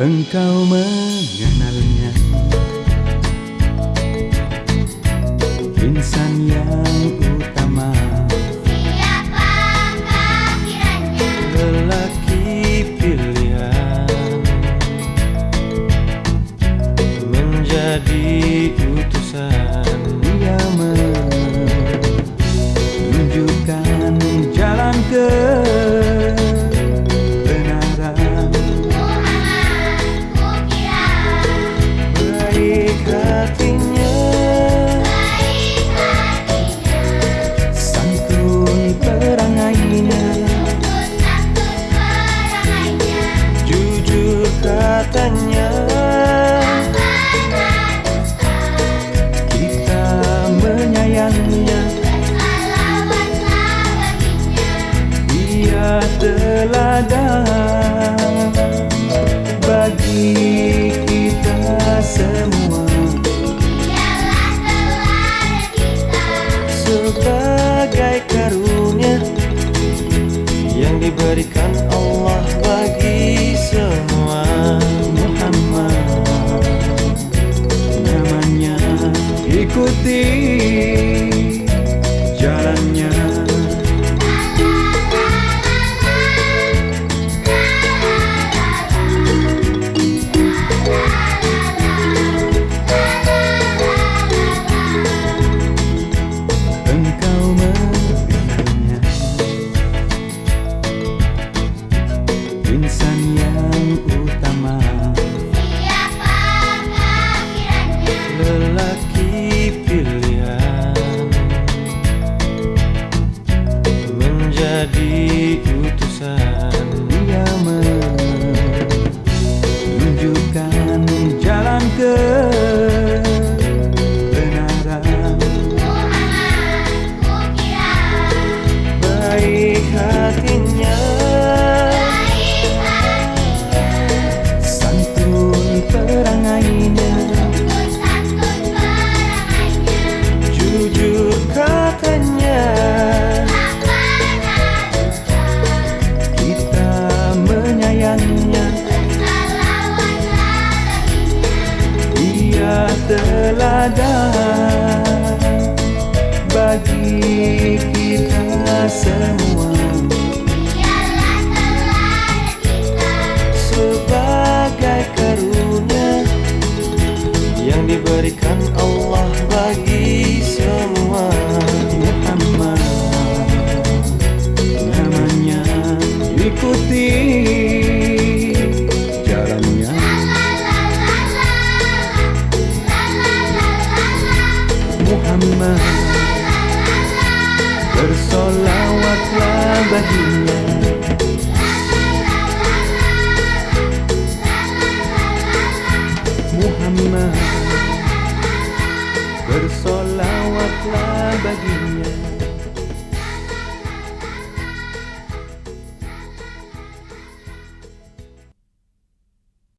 Engkau mengenal Tanya, Kita menyayanginya Dia teladan Bagi kita semua. Sebagai karunia Yang diberikan Allah. Engkau Insan yang utama. time. ada bagi kita semua. bersama Bersolawatlah baginya Muhammad Bersolawatlah baginya